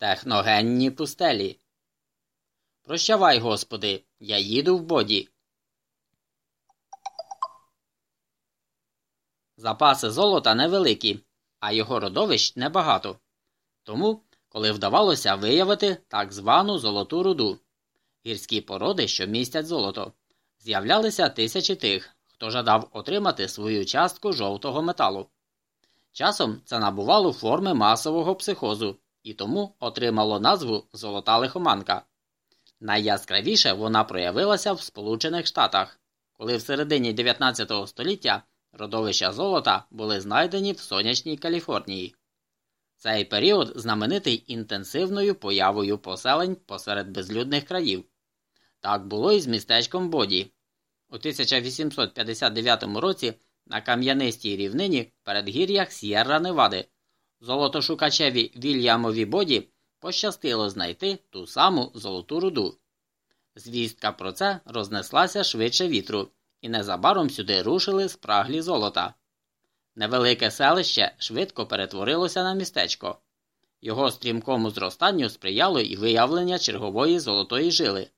техногенні пустелі. Прощавай, Господи, я їду в боді. Запаси золота невеликі, а його родовищ небагато. Тому, коли вдавалося виявити так звану золоту руду, гірські породи, що містять золото, з'являлися тисячі тих, хто жадав отримати свою частку жовтого металу. Часом це набувало форми масового психозу і тому отримало назву Золота лихоманка. Найяскравіше вона проявилася в Сполучених Штатах, коли в середині 19 століття родовища золота були знайдені в сонячній Каліфорнії. Цей період знаменитий інтенсивною появою поселень посеред безлюдних країв. Так було і з містечком Боді. У 1859 році на кам'янистій рівнині передгір'ях С'єрра Невади золотошукачеві Вільямові Боді пощастило знайти ту саму золоту руду. Звістка про це рознеслася швидше вітру, і незабаром сюди рушили спраглі золота. Невелике селище швидко перетворилося на містечко. Його стрімкому зростанню сприяло і виявлення чергової золотої жили.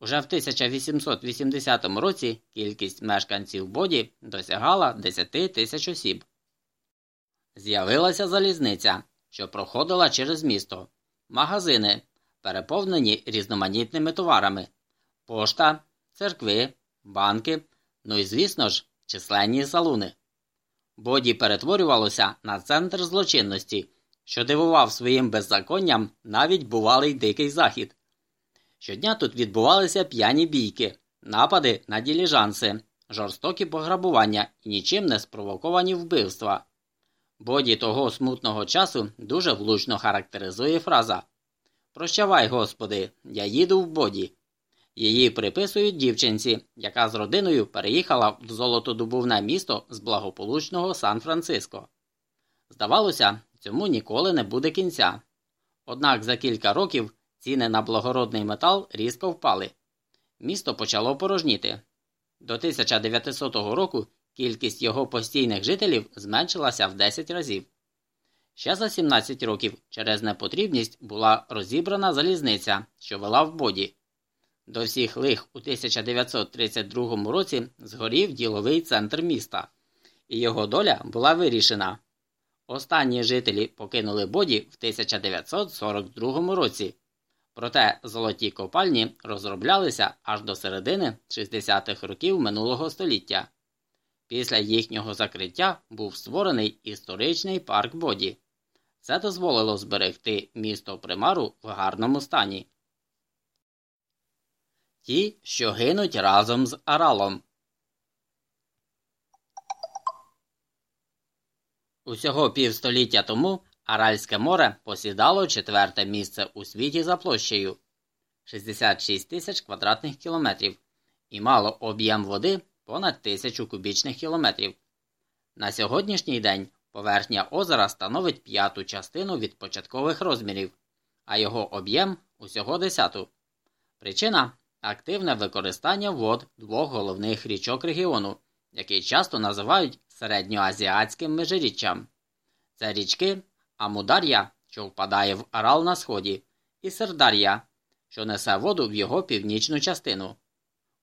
Уже в 1880 році кількість мешканців боді досягала 10 тисяч осіб. З'явилася залізниця, що проходила через місто, магазини, переповнені різноманітними товарами, пошта, церкви, банки, ну і, звісно ж, численні салуни. Боді перетворювалося на центр злочинності, що дивував своїм беззаконням навіть бувалий дикий захід. Щодня тут відбувалися п'яні бійки, напади на діліжанси, жорстокі пограбування і нічим не спровоковані вбивства. Боді того смутного часу дуже влучно характеризує фраза Прощавай, Господи, я їду в боді. Її приписують дівчинці, яка з родиною переїхала в золотодобувне місто з благополучного Сан-Франциско. Здавалося, цьому ніколи не буде кінця. Однак за кілька років ціни на благородний метал різко впали. Місто почало порожніти. До 1900 року кількість його постійних жителів зменшилася в 10 разів. Ще за 17 років через непотрібність була розібрана залізниця, що вела в боді. До всіх лих у 1932 році згорів діловий центр міста, і його доля була вирішена. Останні жителі покинули боді в 1942 році. Проте золоті копальні розроблялися аж до середини 60-х років минулого століття. Після їхнього закриття був створений історичний парк Боді. Це дозволило зберегти місто примару в гарному стані. Ті, що гинуть разом з Аралом. Усього півстоліття тому Аральське море посідало четверте місце у світі за площею 66 тисяч квадратних кілометрів і мало об'єм води понад тисячу кубічних кілометрів. На сьогоднішній день поверхня озера становить п'яту частину від початкових розмірів, а його об'єм усього десяту. Причина активне використання вод двох головних річок регіону, які часто називають середньоазіатським межиріччям. Це річки Амудар'я, що впадає в Арал на сході, і Сердар'я, що несе воду в його північну частину.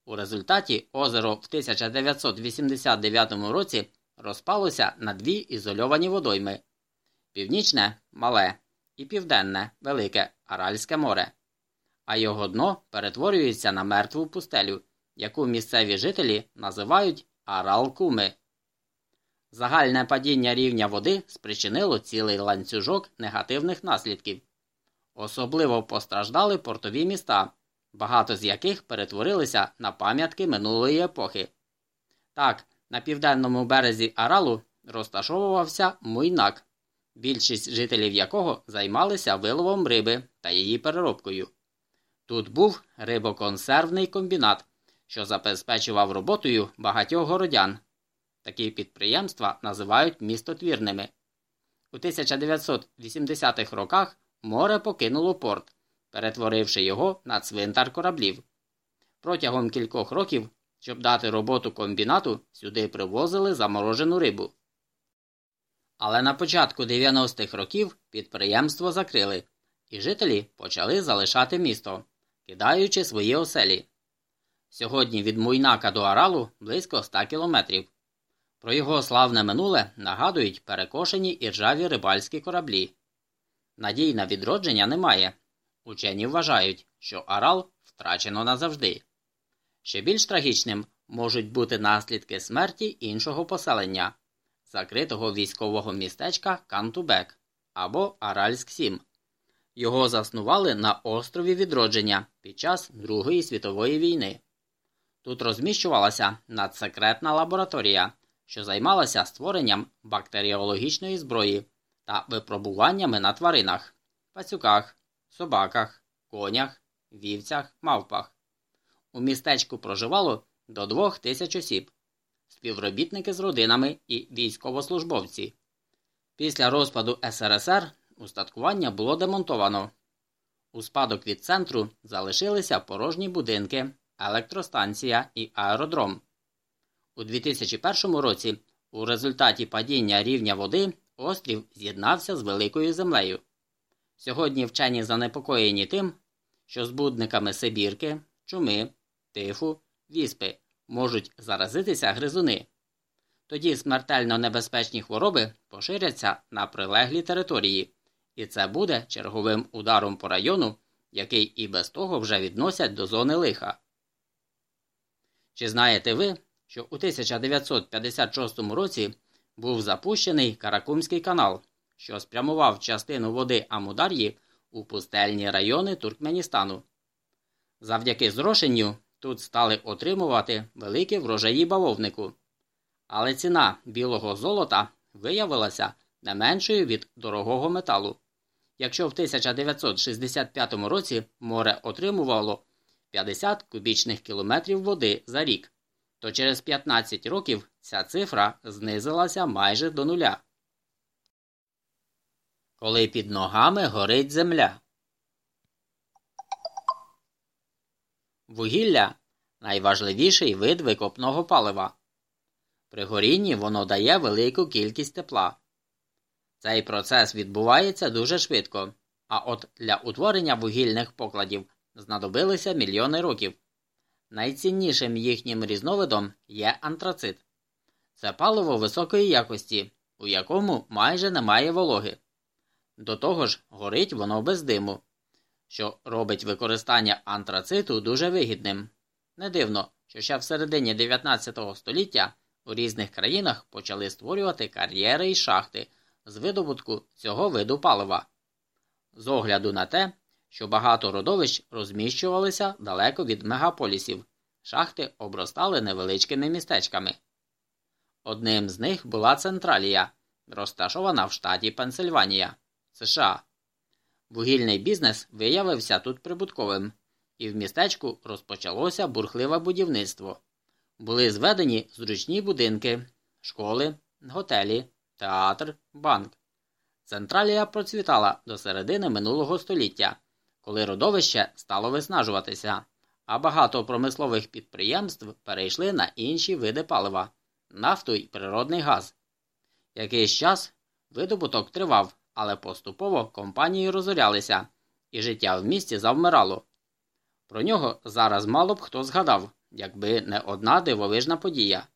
У результаті озеро в 1989 році розпалося на дві ізольовані водойми північне мале і південне велике Аральське море, а його дно перетворюється на мертву пустелю, яку місцеві жителі називають Арал-Куми. Загальне падіння рівня води спричинило цілий ланцюжок негативних наслідків. Особливо постраждали портові міста, багато з яких перетворилися на пам'ятки минулої епохи. Так, на південному березі Аралу розташовувався Муйнак, більшість жителів якого займалися виловом риби та її переробкою. Тут був рибоконсервний комбінат, що забезпечував роботою багатьох городян. Такі підприємства називають містотвірними. У 1980-х роках море покинуло порт, перетворивши його на цвинтар кораблів. Протягом кількох років, щоб дати роботу комбінату, сюди привозили заморожену рибу. Але на початку 90-х років підприємство закрили, і жителі почали залишати місто, кидаючи свої оселі. Сьогодні від Муйнака до Аралу близько 100 кілометрів. Про його славне минуле нагадують перекошені і ржаві рибальські кораблі. Надій на відродження немає. Учені вважають, що Арал втрачено назавжди. Ще більш трагічним можуть бути наслідки смерті іншого поселення, закритого військового містечка Кантубек або Аральськ 7. Його заснували на острові Відродження під час Другої світової війни. Тут розміщувалася надсекретна лабораторія, що займалася створенням бактеріологічної зброї та випробуваннями на тваринах, пацюках, собаках, конях, вівцях, мавпах. У містечку проживало до двох тисяч осіб, співробітники з родинами і військовослужбовці. Після розпаду СРСР устаткування було демонтовано. У спадок від центру залишилися порожні будинки, електростанція і аеродром. У 2001 році у результаті падіння рівня води острів з'єднався з Великою землею. Сьогодні вчені занепокоєні тим, що збудниками Сибірки, чуми, тифу, віспи можуть заразитися гризуни. Тоді смертельно небезпечні хвороби поширяться на прилеглі території, і це буде черговим ударом по району, який і без того вже відносять до зони лиха. Чи знаєте ви, що у 1956 році був запущений Каракумський канал, що спрямував частину води Амудар'ї у пустельні райони Туркменістану? Завдяки зрошенню тут стали отримувати великі врожаї бавовнику. Але ціна білого золота виявилася не меншою від дорогого металу. Якщо в 1965 році море отримувало 50 кубічних кілометрів води за рік, то через 15 років ця цифра знизилася майже до нуля. Коли під ногами горить земля. Вугілля найважливіший вид викопного палива. При горінні воно дає велику кількість тепла. Цей процес відбувається дуже швидко, а от для утворення вугільних покладів знадобилися мільйони років. Найціннішим їхнім різновидом є антрацит. Це паливо високої якості, у якому майже немає вологи. До того ж, горить воно без диму, що робить використання антрациту дуже вигідним. Не дивно, що ще в середині 19 століття у різних країнах почали створювати кар'єри і шахти з видобутку цього виду палива. З огляду на те, що багато родовищ розміщувалися далеко від мегаполісів, шахти обростали невеличкими містечками. Одним з них була Централія, розташована в штаті Пенсильванія, США. Вугільний бізнес виявився тут прибутковим, і в містечку розпочалося бурхливе будівництво. Були зведені зручні будинки, школи, готелі, театр, банк. Централія процвітала до середини минулого століття, коли родовище стало виснажуватися, а багато промислових підприємств перейшли на інші види палива нафту й природний газ. Якийсь час видобуток тривав, але поступово компанії розорялися, і життя в місті завмирало. Про нього зараз мало б хто згадав, якби не одна дивовижна подія.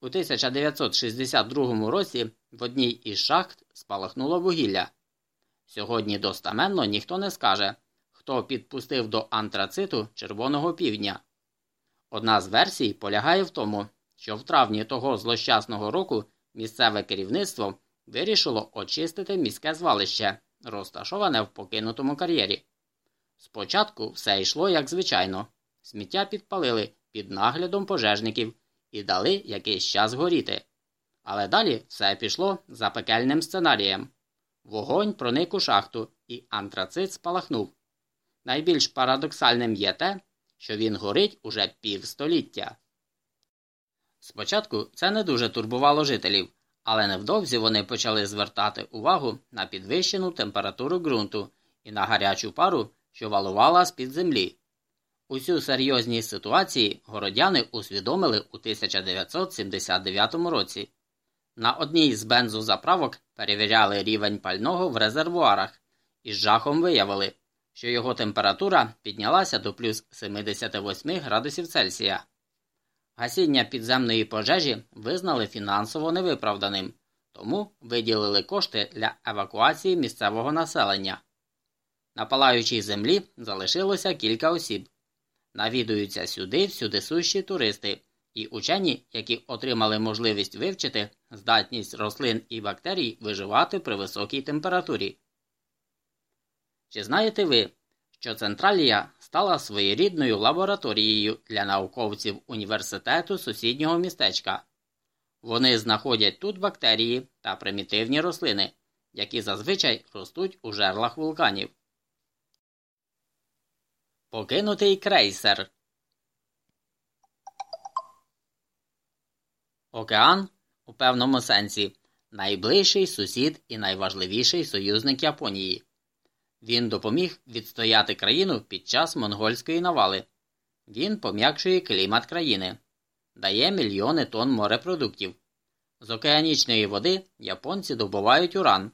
У 1962 році в одній із шахт спалахнуло вугілля. Сьогодні достаменно ніхто не скаже, хто підпустив до антрациту Червоного півдня. Одна з версій полягає в тому, що в травні того злощасного року місцеве керівництво вирішило очистити міське звалище, розташоване в покинутому кар'єрі. Спочатку все йшло як звичайно, сміття підпалили під наглядом пожежників і дали якийсь час горіти. Але далі все пішло за пекельним сценарієм. Вогонь проник у шахту, і антрацит спалахнув. Найбільш парадоксальним є те, що він горить уже півстоліття. Спочатку це не дуже турбувало жителів, але невдовзі вони почали звертати увагу на підвищену температуру ґрунту і на гарячу пару, що валувала з під землі. Усю серйозність ситуації городяни усвідомили у 1979 році. На одній з бензозаправок перевіряли рівень пального в резервуарах і з жахом виявили, що його температура піднялася до плюс 78 градусів Цельсія. Гасіння підземної пожежі визнали фінансово невиправданим, тому виділили кошти для евакуації місцевого населення. На палаючій землі залишилося кілька осіб. Навідуються сюди всюди сущі туристи і учені, які отримали можливість вивчити здатність рослин і бактерій виживати при високій температурі. Чи знаєте ви, що Централія стала своєрідною лабораторією для науковців університету сусіднього містечка? Вони знаходять тут бактерії та примітивні рослини, які зазвичай ростуть у жерлах вулканів. Покинутий крейсер. Океан у певному сенсі найближчий сусід і найважливіший союзник Японії. Він допоміг відстояти країну під час монгольської навали. Він пом'якшує клімат країни, дає мільйони тонн морепродуктів. З океанічної води японці добувають уран,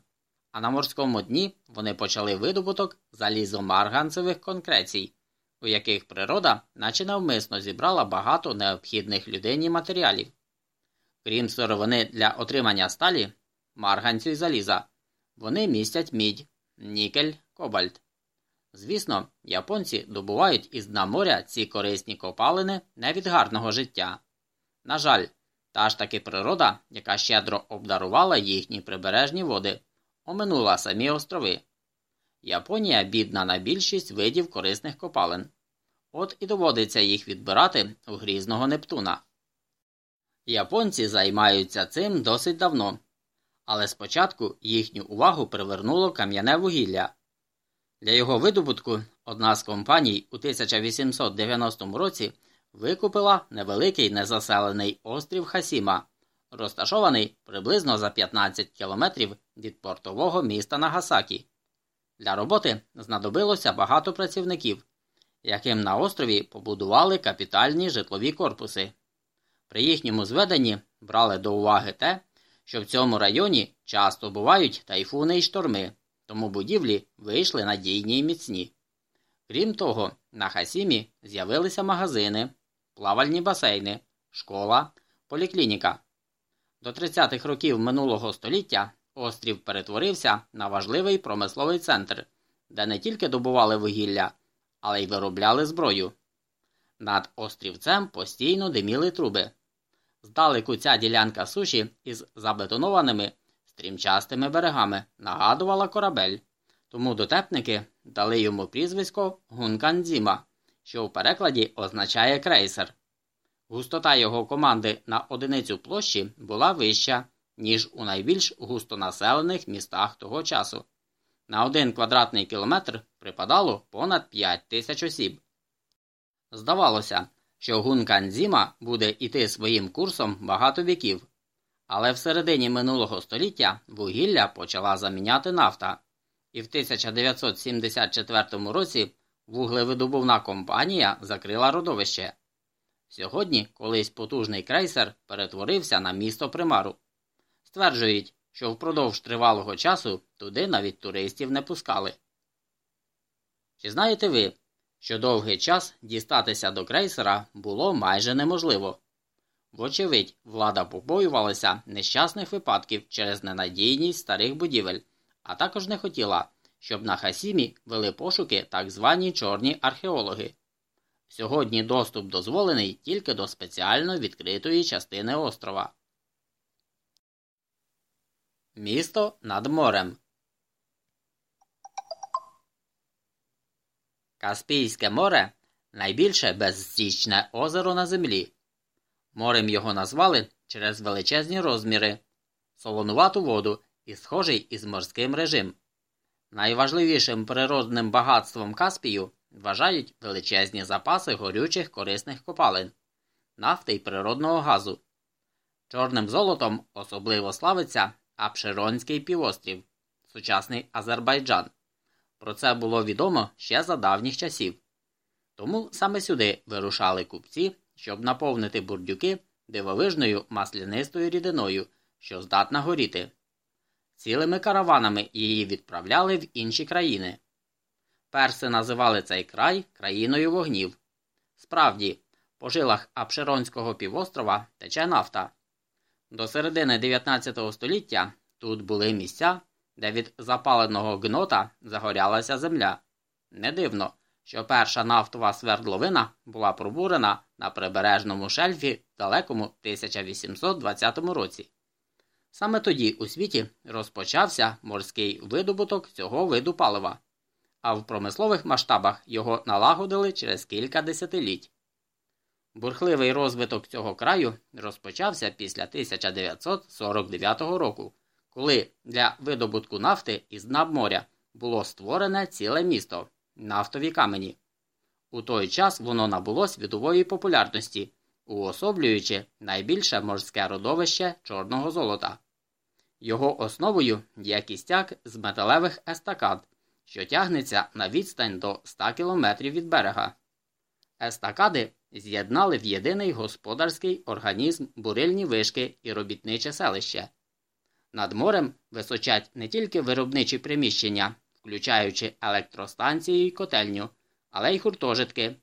а на морському дні вони почали видобуток залізомарганцевих конкрецій, у яких природа, наче навмисно, зібрала багато необхідних людині матеріалів. Крім сировини для отримання сталі, марганцю і заліза, вони містять мідь, нікель, кобальт. Звісно, японці добувають із дна моря ці корисні копалини не від гарного життя. На жаль, та ж таки природа, яка щедро обдарувала їхні прибережні води, оминула самі острови. Японія бідна на більшість видів корисних копалин. От і доводиться їх відбирати у грізного Нептуна. Японці займаються цим досить давно, але спочатку їхню увагу привернуло кам'яне вугілля. Для його видобутку одна з компаній у 1890 році викупила невеликий незаселений острів Хасіма, розташований приблизно за 15 кілометрів від портового міста Нагасакі. Для роботи знадобилося багато працівників, яким на острові побудували капітальні житлові корпуси. При їхньому зведенні брали до уваги те, що в цьому районі часто бувають тайфуни і шторми, тому будівлі вийшли надійні і міцні. Крім того, на Хасімі з'явилися магазини, плавальні басейни, школа, поліклініка. До 30-х років минулого століття острів перетворився на важливий промисловий центр, де не тільки добували вугілля, але й виробляли зброю. Над острівцем постійно диміли труби. Здалеку ця ділянка суші із забетонованими стрімчастими берегами нагадувала корабель, тому дотепники дали йому прізвисько Гункандзіма, що в перекладі означає крейсер. Густота його команди на одиницю площі була вища, ніж у найбільш густонаселених містах того часу. На один квадратний кілометр припадало понад 5 тисяч осіб. Здавалося, що Гунканзіма буде йти своїм курсом багато віків, але в середині минулого століття вугілля почала заміняти нафта, і в 1974 році вуглевидобувна компанія закрила родовище. Сьогодні колись потужний крейсер перетворився на місто примару. Стверджують, що впродовж тривалого часу туди навіть туристів не пускали. Чи знаєте ви, що довгий час дістатися до крейсера було майже неможливо? Вочевидь, влада побоювалася нещасних випадків через ненадійність старих будівель, а також не хотіла, щоб на Хасімі вели пошуки так звані чорні археологи. Сьогодні доступ дозволений тільки до спеціально відкритої частини острова. Місто над морем. Каспійське море найбільше безстічне озеро на землі. Морем його назвали через величезні розміри, солонувату воду і схожий із морським режим. Найважливішим природним багатством Каспію вважають величезні запаси горючих корисних копалин, нафти й природного газу. Чорним золотом особливо славиться Апшеронський півострів, сучасний Азербайджан. Про це було відомо ще за давніх часів. Тому саме сюди вирушали купці, щоб наповнити бурдюки дивовижною маслянистою рідиною, що здатна горіти. цілими караванами її відправляли в інші країни. Перси називали цей край країною вогнів. Справді, по жилах Апшеронського півострова тече нафта. До середини 19 століття тут були місця, де від запаленого гнота загорялася земля. Не дивно, що перша нафтова свердловина була пробурена на прибережному шельфі в далекому 1820 році. Саме тоді у світі розпочався морський видобуток цього виду палива, а в промислових масштабах його налагодили через кілька десятиліть. Бурхливий розвиток цього краю розпочався після 1949 року, коли для видобутку нафти із дна моря було створене ціле місто нафтові камені. У той час воно набуло світової популярності, уособлюючи найбільше морське родовище чорного золота. Його основою є кістяк з металевих естакад, що тягнеться на відстань до 100 км від берега. Естакади з'єднали в єдиний господарський організм бурильні вишки і робітниче селище. Над морем височать не тільки виробничі приміщення, включаючи електростанції й котельню, але й гуртожитки,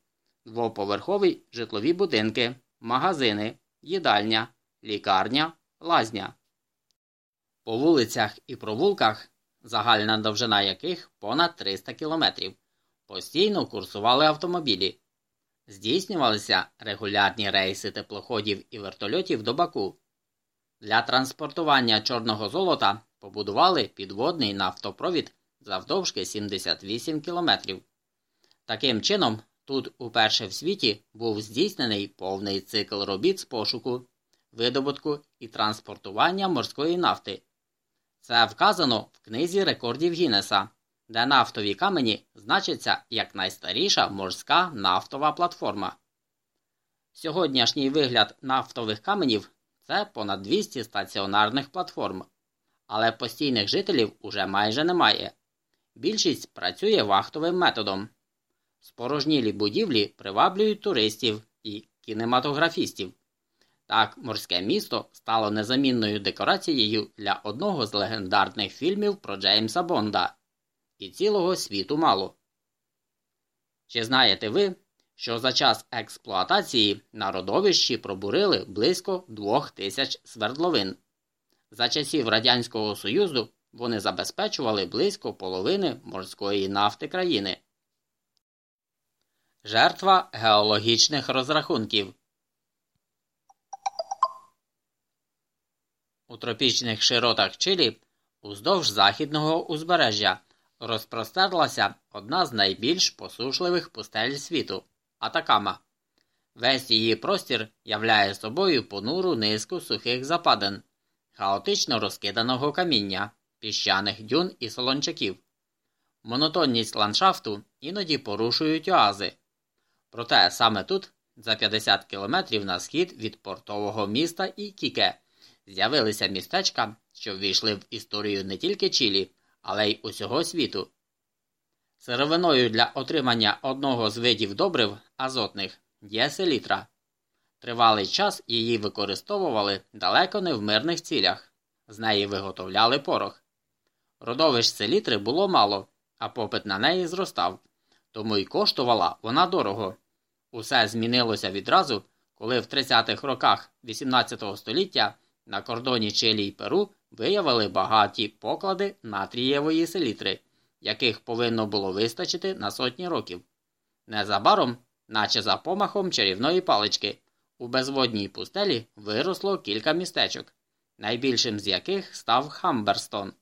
двоповерхові житлові будинки, магазини, їдальня, лікарня, лазня. По вулицях і провулках, загальна довжина яких понад 300 кілометрів, постійно курсували автомобілі. Здійснювалися регулярні рейси теплоходів і вертольотів до Баку. Для транспортування чорного золота побудували підводний нафтопровід завдовжки 78 кілометрів. Таким чином, тут уперше в світі був здійснений повний цикл робіт з пошуку, видобутку і транспортування морської нафти. Це вказано в книзі рекордів Гіннеса, де нафтові камені значаться як найстаріша морська нафтова платформа. Сьогоднішній вигляд нафтових каменів це понад 200 стаціонарних платформ, але постійних жителів уже майже немає. Більшість працює вахтовим методом. Спорожнілі будівлі приваблюють туристів і кінематографістів. Так, морське місто стало незамінною декорацією для одного з легендарних фільмів про Джеймса Бонда і цілого світу мало. Чи знаєте ви, що за час експлуатації на родовищі пробурили близько двох тисяч свердловин? За часів Радянського Союзу вони забезпечували близько половини морської нафти країни. Жертва геологічних розрахунків У тропічних широтах Чилі уздовж західного узбережжя розпростерлася одна з найбільш посушливих пустель світу Атакама. Весь її простір являє собою понуру низку сухих западин, хаотично розкиданого каміння, піщаних дюн і солончаків. Монотонність ландшафту іноді порушують оази. Проте саме тут, за 50 кілометрів на схід від портового міста Ікіке, з'явилися містечка, що ввійшли в історію не тільки Чилі, але й усього світу. Сировиною для отримання одного з видів добрив азотних є селітра. Тривалий час її використовували далеко не в мирних цілях, з неї виготовляли порох. Родовищ селітри було мало, а попит на неї зростав, тому й коштувала вона дорого. Усе змінилося відразу, коли в 30-х роках XVIII століття на кордоні Чилі й Перу виявили багаті поклади натрієвої селітри, яких повинно було вистачити на сотні років. Незабаром, наче за помахом чарівної палички, у безводній пустелі виросло кілька містечок, найбільшим з яких став Хамберстон.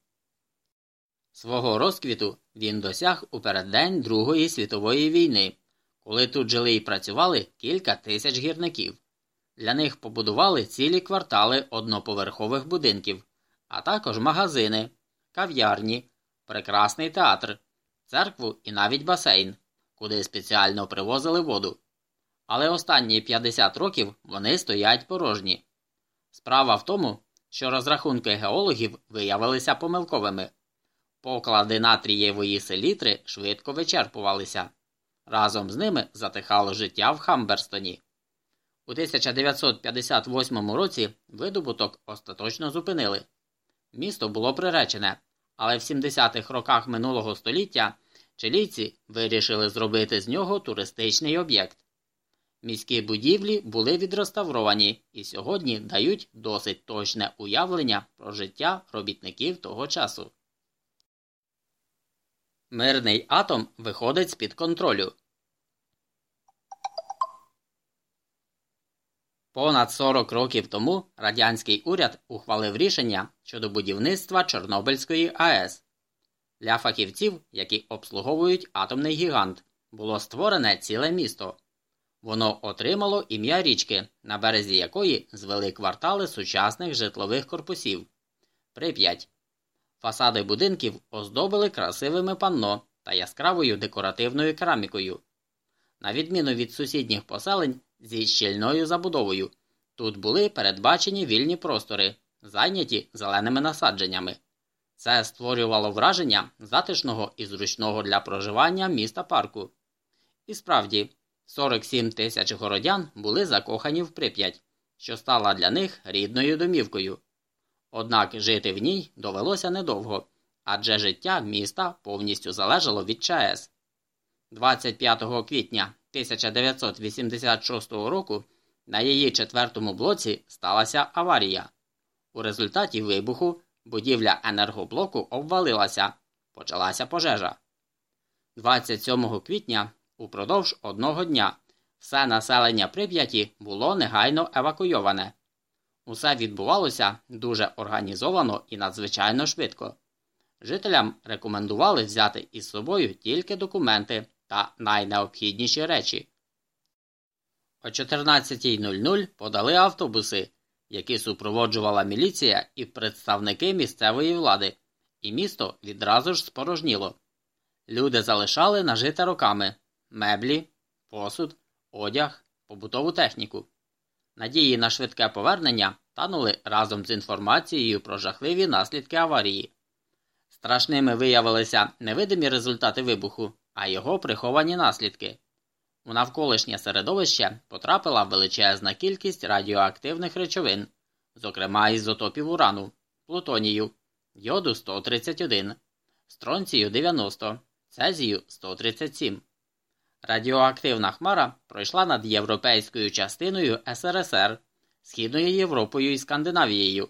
Свого розквіту він досяг у переддень Другої світової війни, коли тут жили і працювали кілька тисяч гірників. Для них побудували цілі квартали одноповерхових будинків, а також магазини, кав'ярні, прекрасний театр, церкву і навіть басейн, куди спеціально привозили воду. Але останні 50 років вони стоять порожні. Справа в тому, що розрахунки геологів виявилися помилковими. Поклади натрієвої селітри швидко вичерпувалися. Разом з ними затихало життя в Хамберстоні. У 1958 році видобуток остаточно зупинили. Місто було приречене, але в 70-х роках минулого століття чилійці вирішили зробити з нього туристичний об'єкт. Міські будівлі були відреставровані і сьогодні дають досить точне уявлення про життя робітників того часу. Мирний атом виходить з під контролю. Понад 40 років тому радянський уряд ухвалив рішення щодо будівництва Чорнобильської АЕС. Для фахівців, які обслуговують атомний гігант, було створене ціле місто. Воно отримало ім'я річки, на березі якої звели квартали сучасних житлових корпусів. Прип'ять. Фасади будинків оздобили красивими панно та яскравою декоративною керамікою. На відміну від сусідніх поселень зі щільною забудовою, тут були передбачені вільні простори, зайняті зеленими насадженнями. Це створювало враження затишного і зручного для проживання міста парку. І справді, 47 тисяч городян були закохані в прип'ять, що стала для них рідною домівкою. Однак жити в ній довелося недовго, адже життя міста повністю залежало від ЧАЕС. 25 квітня 1986 року на її четвертому блоці сталася аварія. У результаті вибуху будівля енергоблоку обвалилася, почалася пожежа. 27 квітня упродовж одного дня все населення Прип'яті було негайно евакуйоване. Усе відбувалося дуже організовано і надзвичайно швидко. Жителям рекомендували взяти із собою тільки документи та найнеобхідніші речі. О 14.00 подали автобуси, які супроводжувала міліція і представники місцевої влади, і місто відразу ж спорожніло. Люди залишали нажити роками меблі, посуд, одяг, побутову техніку. Надії на швидке повернення танули разом з інформацією про жахливі наслідки аварії. Страшними виявилися невидимі результати вибуху, а його приховані наслідки. У навколишнє середовище потрапила величезна кількість радіоактивних речовин, зокрема ізотопів урану, плутонію, йоду 131, стронцію 90, цезію 137. Радіоактивна хмара пройшла над європейською частиною СРСР, Східною Європою і Скандинавією,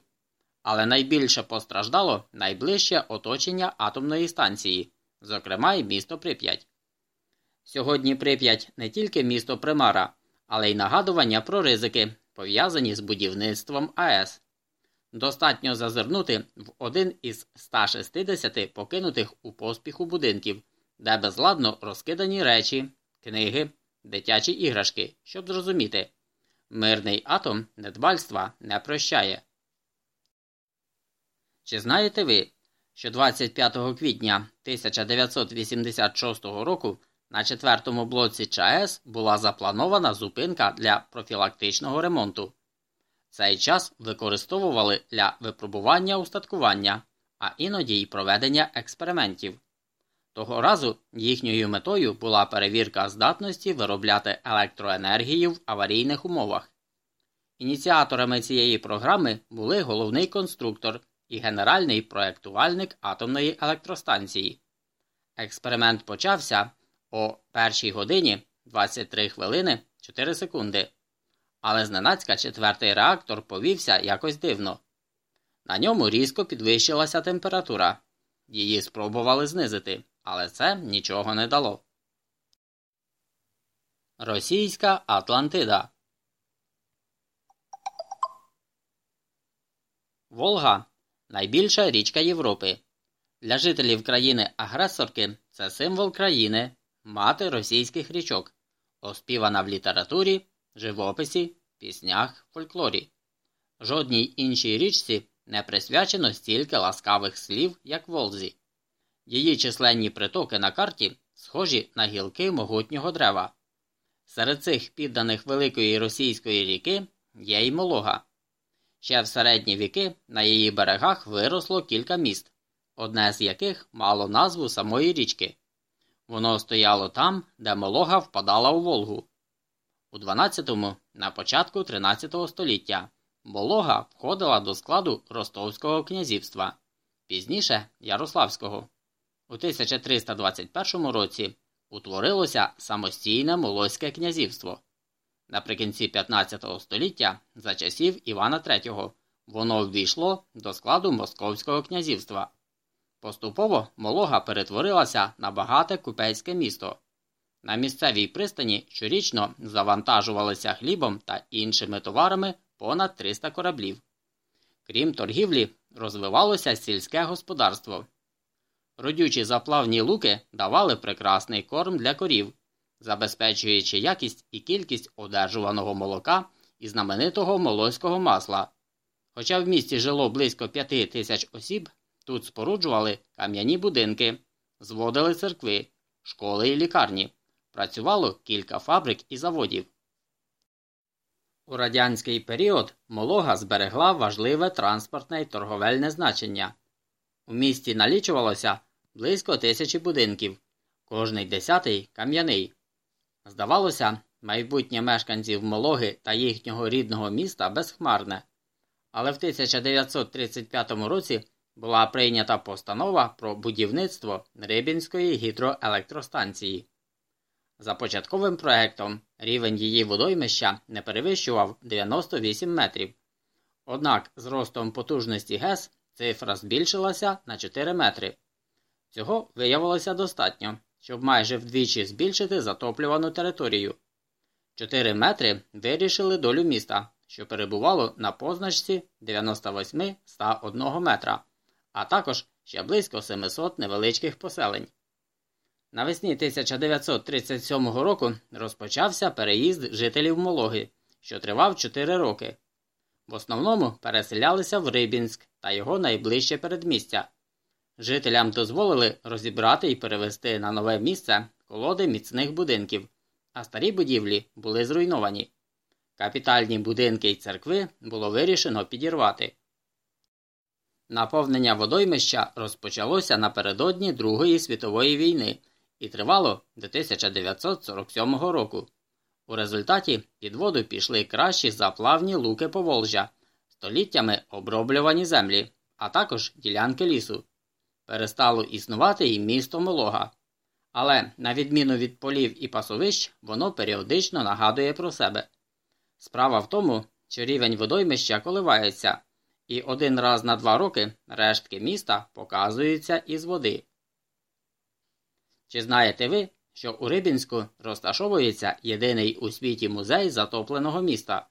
але найбільше постраждало найближче оточення атомної станції, зокрема й місто Прип'ять. Сьогодні Прип'ять не тільки місто Примара, але й нагадування про ризики, пов'язані з будівництвом АЕС. Достатньо зазирнути в один із 160 покинутих у поспіху будинків, де безладно розкидані речі, книги, дитячі іграшки, щоб зрозуміти мирний атом недбальства не прощає. Чи знаєте ви, що 25 квітня 1986 року на четвертому блоці ЧАЕС була запланована зупинка для профілактичного ремонту? Цей час використовували для випробування устаткування, а іноді й проведення експериментів. Того разу їхньою метою була перевірка здатності виробляти електроенергію в аварійних умовах. Ініціаторами цієї програми були головний конструктор і генеральний проєктувальник атомної електростанції. Експеримент почався о 1 годині 23 хвилини 4 секунди, але зненацька четвертий реактор повівся якось дивно. На ньому різко підвищилася температура. Її спробували знизити але це нічого не дало. Російська Атлантида Волга найбільша річка Європи. Для жителів країни-агресорки це символ країни, мати російських річок, оспівана в літературі, живописі, піснях, фольклорі. Жодній іншій річці не присвячено стільки ласкавих слів, як Волзі. Її численні притоки на карті схожі на гілки могутнього дерева. Серед цих підданих Великої Російської ріки є й молога. Ще в середні віки на її берегах виросло кілька міст, одне з яких мало назву самої річки. Воно стояло там, де молога впадала у Волгу. У 12-му, на початку 13 століття, Волога входила до складу Ростовського князівства, пізніше Ярославського. У 1321 році утворилося самостійне Молоське князівство. Наприкінці 15 століття, за часів Івана III, воно ввійшло до складу Московського князівства. Поступово Молога перетворилася на багате купецьке місто. На місцевій пристані щорічно завантажувалися хлібом та іншими товарами понад 300 кораблів. Крім торгівлі, розвивалося сільське господарство. Родючі заплавні луки давали прекрасний корм для корів, забезпечуючи якість і кількість одержуваного молока і знаменитого молоського масла. Хоча в місті жило близько п'яти тисяч осіб, тут споруджували кам'яні будинки, зводили церкви, школи і лікарні. Працювало кілька фабрик і заводів. У радянський період Молога зберегла важливе транспортне і торговельне значення. У місті налічувалося близько тисячі будинків, кожний десятий кам'яний. Здавалося, майбутнє мешканців Мологи та їхнього рідного міста безхмарне. Але в 1935 році була прийнята постанова про будівництво Рибінської гідроелектростанції. За початковим проектом рівень її водоймища не перевищував 98 метрів. Однак з ростом потужності ГЕС цифра збільшилася на 4 метри. Цього виявилося достатньо, щоб майже вдвічі збільшити затоплювану територію. 4 метри вирішили долю міста, що перебувало на позначці 98-101 метра, а також ще близько 700 невеличких поселень. Навесні 1937 року розпочався переїзд жителів Мологи, що тривав 4 роки. В основному переселялися в Рибінськ та його найближче передмістя. Жителям дозволили розібрати і перевести на нове місце колоди міцних будинків, а старі будівлі були зруйновані. Капітальні будинки й церкви було вирішено підірвати. Наповнення водоймища розпочалося напередодні Другої світової війни і тривало до 1947 року. У результаті під воду пішли кращі заплавні луки Поволжя, століттями оброблювані землі, а також ділянки лісу. Перестало існувати і місто Молога. Але, на відміну від полів і пасовищ, воно періодично нагадує про себе. Справа в тому, що рівень водоймища коливається, і один раз на два роки рештки міста показуються із води. Чи знаєте ви, що у Рибінську розташовується єдиний у світі музей затопленого міста?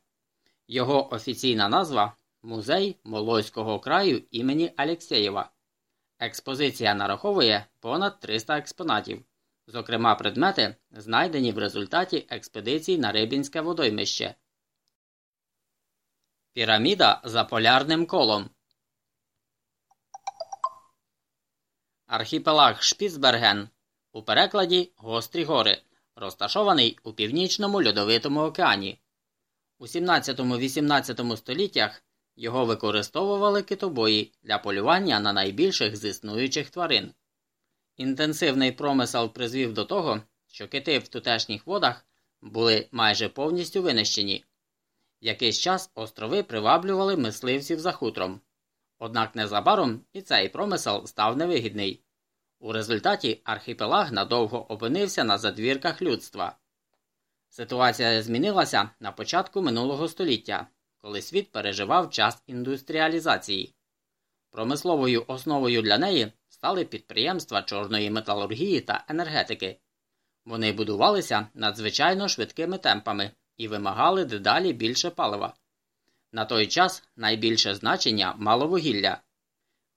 Його офіційна назва Музей Молоського краю імені Алєксєєва. Експозиція нараховує понад 300 експонатів, зокрема предмети, знайдені в результаті експедицій на Рибінське водоймище. Піраміда за полярним колом. Архіпелаг Шпіцберген у перекладі Гострі гори, розташований у північному льодовитому океані. У 17-18 століттях його використовували китобої для полювання на найбільших з існуючих тварин. Інтенсивний промисел призвів до того, що кити в тутешніх водах були майже повністю винищені. Якийсь час острови приваблювали мисливців за хутром. Однак незабаром і цей промисел став невигідний. У результаті архіпелаг надовго опинився на задвірках людства. Ситуація змінилася на початку минулого століття, коли світ переживав час індустріалізації. Промисловою основою для неї стали підприємства чорної металургії та енергетики. Вони будувалися надзвичайно швидкими темпами і вимагали дедалі більше палива. На той час найбільше значення мало вугілля.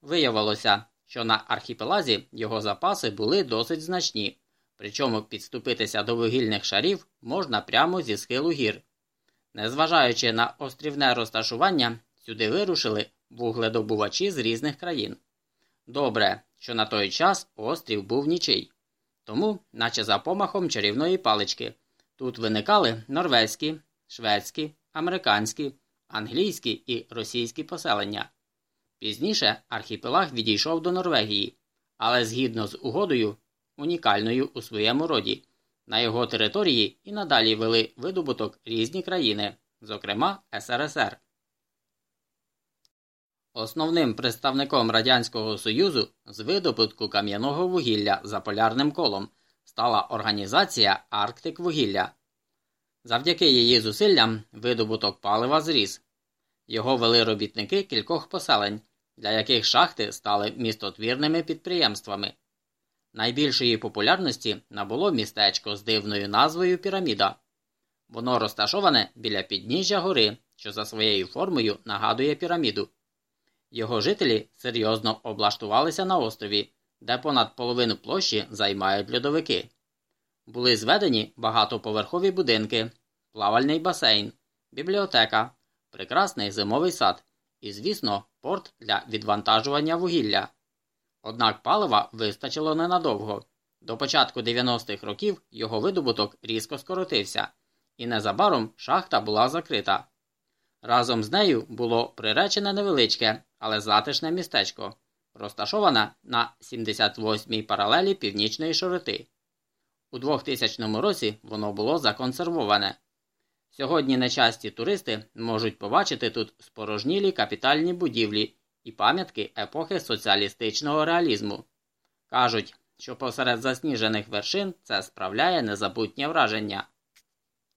Виявилося, що на архіпелазі його запаси були досить значні, причому підступитися до вугільних шарів можна прямо зі схилу гір. Незважаючи на острівне розташування, сюди вирушили вугледобувачі з різних країн. Добре, що на той час острів був нічий. Тому, наче за помахом чарівної палички, тут виникали норвезькі, шведські, американські, англійські і російські поселення. Пізніше архіпелаг відійшов до Норвегії, але згідно з угодою, унікальною у своєму роді, на його території і надалі вели видобуток різні країни, зокрема СРСР. Основним представником Радянського Союзу з видобутку кам'яного вугілля за полярним колом стала організація Арктик Вугілля. Завдяки її зусиллям видобуток палива зріс. Його вели робітники кількох поселень, для яких шахти стали містотвірними підприємствами. Найбільшої популярності набуло містечко з дивною назвою Піраміда. Воно розташоване біля підніжжя гори, що за своєю формою нагадує піраміду. Його жителі серйозно облаштувалися на острові, де понад половину площі займають льодовики. Були зведені багатоповерхові будинки, плавальний басейн, бібліотека, прекрасний зимовий сад і, звісно, порт для відвантажування вугілля. Однак палива вистачило ненадовго. До початку 90-х років його видобуток різко скоротився, і незабаром шахта була закрита. Разом з нею було приречене невеличке, але затишне містечко, розташоване на 78-й паралелі північної широти. У 2000 році воно було законсервоване. Сьогодні нечасті туристи можуть побачити тут спорожнілі капітальні будівлі і пам'ятки епохи соціалістичного реалізму. Кажуть, що посеред засніжених вершин це справляє незабутнє враження.